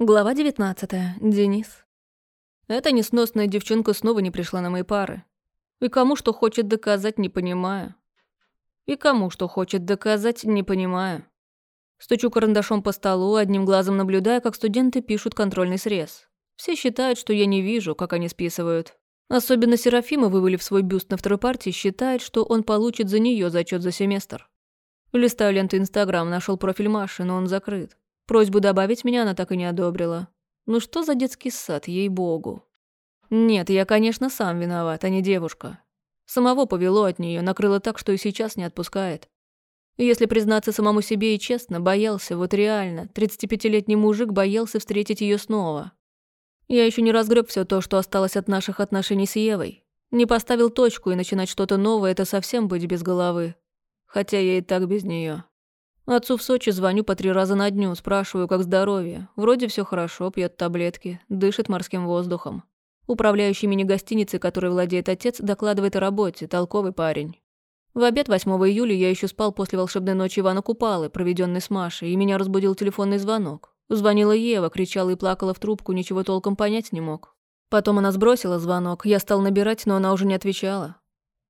Глава 19. Денис. Эта несносная девчонка снова не пришла на мои пары. И кому что хочет доказать, не понимаю. И кому что хочет доказать, не понимаю. Стучу карандашом по столу, одним глазом наблюдая, как студенты пишут контрольный срез. Все считают, что я не вижу, как они списывают. Особенно Серафима, вывалив свой бюст на второй партии, считает, что он получит за нее зачет за семестр. Листаю ленту Инстаграм, нашел профиль Маши, но он закрыт. Просьбу добавить меня она так и не одобрила. Ну что за детский сад, ей-богу. Нет, я, конечно, сам виноват, а не девушка. Самого повело от нее, накрыло так, что и сейчас не отпускает. Если признаться самому себе и честно, боялся, вот реально, 35-летний мужик боялся встретить ее снова. Я еще не разгреб все то, что осталось от наших отношений с Евой. Не поставил точку и начинать что-то новое – это совсем быть без головы. Хотя я и так без нее. Отцу в Сочи звоню по три раза на дню, спрашиваю, как здоровье. Вроде все хорошо, пьет таблетки, дышит морским воздухом. Управляющий мини-гостиницей, которой владеет отец, докладывает о работе, толковый парень. В обед 8 июля я еще спал после волшебной ночи Ивана Купалы, проведенной с Машей, и меня разбудил телефонный звонок. Звонила Ева, кричала и плакала в трубку, ничего толком понять не мог. Потом она сбросила звонок, я стал набирать, но она уже не отвечала.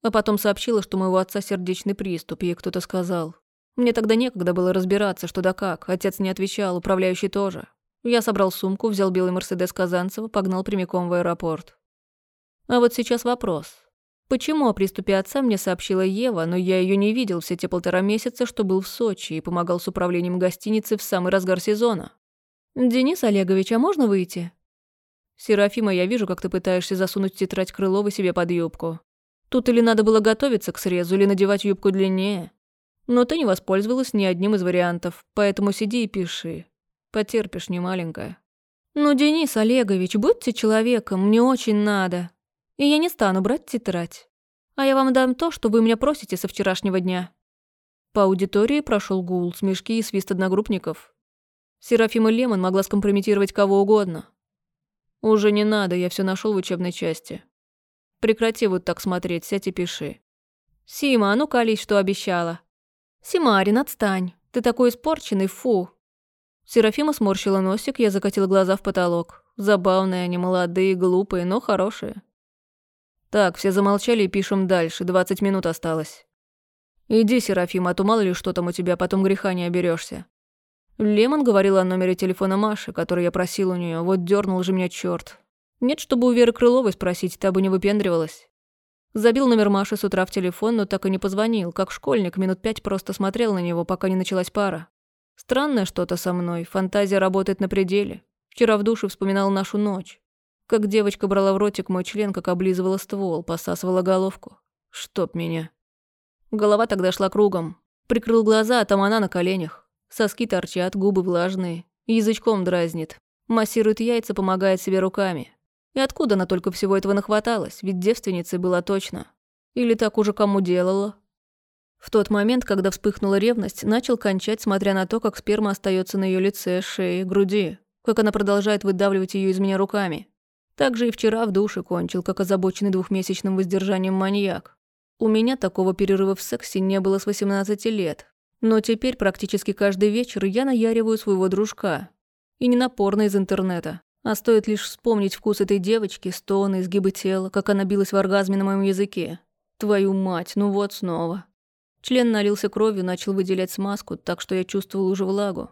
А потом сообщила, что у моего отца сердечный приступ, ей кто-то сказал. Мне тогда некогда было разбираться, что да как. Отец не отвечал, управляющий тоже. Я собрал сумку, взял белый Мерседес Казанцева, погнал прямиком в аэропорт. А вот сейчас вопрос. Почему о приступе отца мне сообщила Ева, но я ее не видел все те полтора месяца, что был в Сочи и помогал с управлением гостиницы в самый разгар сезона? «Денис Олегович, а можно выйти?» «Серафима, я вижу, как ты пытаешься засунуть тетрадь Крылова себе под юбку. Тут или надо было готовиться к срезу, или надевать юбку длиннее. Но ты не воспользовалась ни одним из вариантов, поэтому сиди и пиши. Потерпишь, не маленькая. Ну, Денис Олегович, будьте человеком, мне очень надо. И я не стану брать тетрадь. А я вам дам то, что вы меня просите со вчерашнего дня. По аудитории прошел гул, смешки и свист одногруппников. Серафима Лемон могла скомпрометировать кого угодно. Уже не надо, я все нашел в учебной части. Прекрати вот так смотреть, сядь и пиши. Сима, а ну колись, что обещала. «Симарин, отстань! Ты такой испорченный, фу!» Серафима сморщила носик, я закатила глаза в потолок. Забавные они, молодые, глупые, но хорошие. Так, все замолчали и пишем дальше, двадцать минут осталось. Иди, Серафима, а то мало ли что там у тебя, потом греха не оберешься. Лемон говорила о номере телефона Маши, который я просил у нее. вот дернул же меня черт. Нет, чтобы у Веры Крыловой спросить, та бы не выпендривалась. Забил номер Маши с утра в телефон, но так и не позвонил. Как школьник, минут пять просто смотрел на него, пока не началась пара. Странное что-то со мной, фантазия работает на пределе. Вчера в душе вспоминал нашу ночь. Как девочка брала в ротик мой член, как облизывала ствол, посасывала головку. Чтоб меня. Голова тогда шла кругом. Прикрыл глаза, а там она на коленях. Соски торчат, губы влажные. Язычком дразнит. Массирует яйца, помогает себе руками. И откуда она только всего этого нахваталась? Ведь девственницей была точно. Или так уже кому делала? В тот момент, когда вспыхнула ревность, начал кончать, смотря на то, как сперма остается на ее лице, шее, груди, как она продолжает выдавливать ее из меня руками. Так же и вчера в душе кончил, как озабоченный двухмесячным воздержанием маньяк. У меня такого перерыва в сексе не было с 18 лет. Но теперь практически каждый вечер я наяриваю своего дружка. И не напорно из интернета. А стоит лишь вспомнить вкус этой девочки, стоны, изгибы тела, как она билась в оргазме на моем языке. Твою мать, ну вот снова. Член налился кровью, начал выделять смазку, так что я чувствовал уже влагу.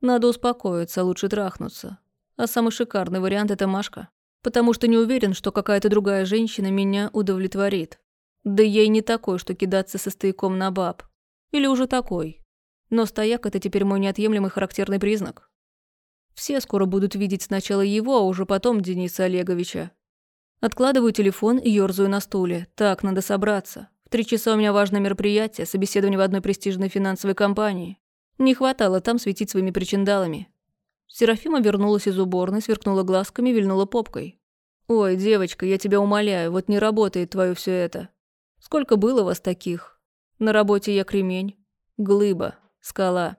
Надо успокоиться, лучше трахнуться. А самый шикарный вариант – это Машка. Потому что не уверен, что какая-то другая женщина меня удовлетворит. Да и не такой, что кидаться со стояком на баб. Или уже такой. Но стояк – это теперь мой неотъемлемый характерный признак. Все скоро будут видеть сначала его, а уже потом Дениса Олеговича. Откладываю телефон и ёрзаю на стуле. Так, надо собраться. В три часа у меня важное мероприятие, собеседование в одной престижной финансовой компании. Не хватало там светить своими причиндалами. Серафима вернулась из уборной, сверкнула глазками, вильнула попкой. «Ой, девочка, я тебя умоляю, вот не работает твое все это. Сколько было вас таких? На работе я кремень, глыба, скала.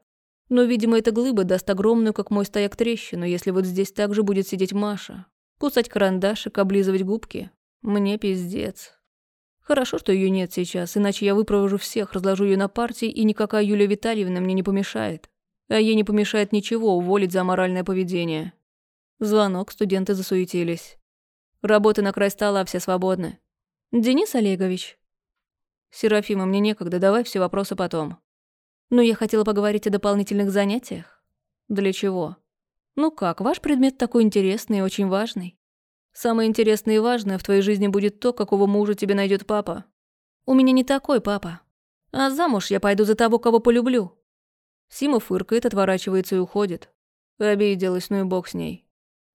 Но, видимо, эта глыба даст огромную, как мой стояк, трещину, если вот здесь также будет сидеть Маша. Кусать карандашик, облизывать губки. Мне пиздец. Хорошо, что ее нет сейчас, иначе я выпровожу всех, разложу ее на партии, и никакая Юлия Витальевна мне не помешает. А ей не помешает ничего уволить за моральное поведение. Звонок, студенты засуетились. Работы на край стола, все свободны. Денис Олегович. Серафима, мне некогда, давай все вопросы потом. Но я хотела поговорить о дополнительных занятиях. Для чего? Ну как, ваш предмет такой интересный и очень важный. Самое интересное и важное в твоей жизни будет то, какого мужа тебе найдет папа. У меня не такой папа. А замуж я пойду за того, кого полюблю. Сима фыркает, отворачивается и уходит. Обиделась, ну и бог с ней.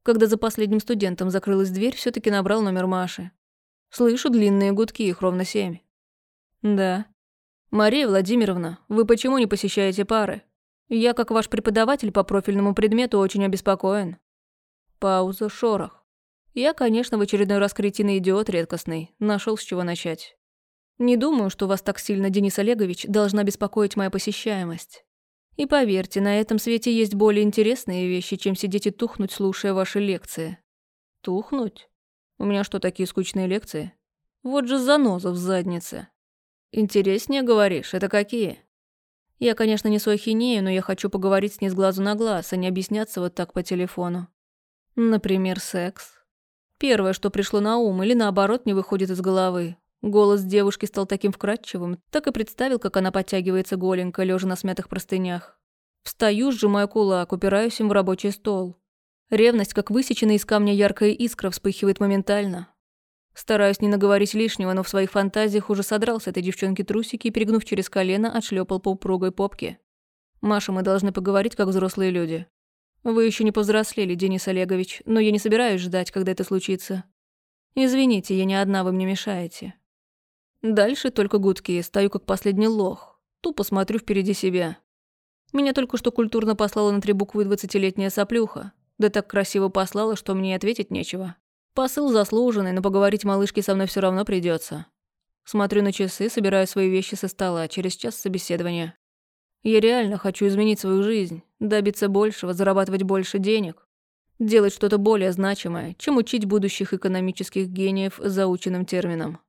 Когда за последним студентом закрылась дверь, все таки набрал номер Маши. Слышу длинные гудки, их ровно семь. Да. Мария Владимировна, вы почему не посещаете пары? Я, как ваш преподаватель по профильному предмету, очень обеспокоен. Пауза, шорох. Я, конечно, в очередной раз кретин идиот редкостный. Нашел с чего начать. Не думаю, что вас так сильно, Денис Олегович, должна беспокоить моя посещаемость. И поверьте, на этом свете есть более интересные вещи, чем сидеть и тухнуть, слушая ваши лекции. Тухнуть? У меня что, такие скучные лекции? Вот же заноза в заднице. Интереснее говоришь, это какие? Я, конечно, не ахинею, но я хочу поговорить с ней с глазу на глаз, а не объясняться вот так по телефону. Например, секс. Первое, что пришло на ум, или наоборот не выходит из головы. Голос девушки стал таким вкрадчивым, так и представил, как она подтягивается голенько, лежа на смятых простынях. Встаю, сжимаю кулак, упираюсь им в рабочий стол. Ревность, как высеченная из камня яркая искра, вспыхивает моментально. Стараюсь не наговорить лишнего, но в своих фантазиях уже содрал с этой девчонки трусики и, перегнув через колено, отшлепал по упругой попке. «Маша, мы должны поговорить, как взрослые люди. Вы еще не повзрослели, Денис Олегович, но я не собираюсь ждать, когда это случится. Извините, я не одна, вы мне мешаете. Дальше только гудки, стою как последний лох. Тупо смотрю впереди себя. Меня только что культурно послала на три буквы двадцатилетняя соплюха. Да так красиво послала, что мне ответить нечего. Посыл заслуженный, но поговорить малышке со мной все равно придется. Смотрю на часы, собираю свои вещи со стола, через час собеседования. Я реально хочу изменить свою жизнь, добиться большего, зарабатывать больше денег. Делать что-то более значимое, чем учить будущих экономических гениев заученным терминам.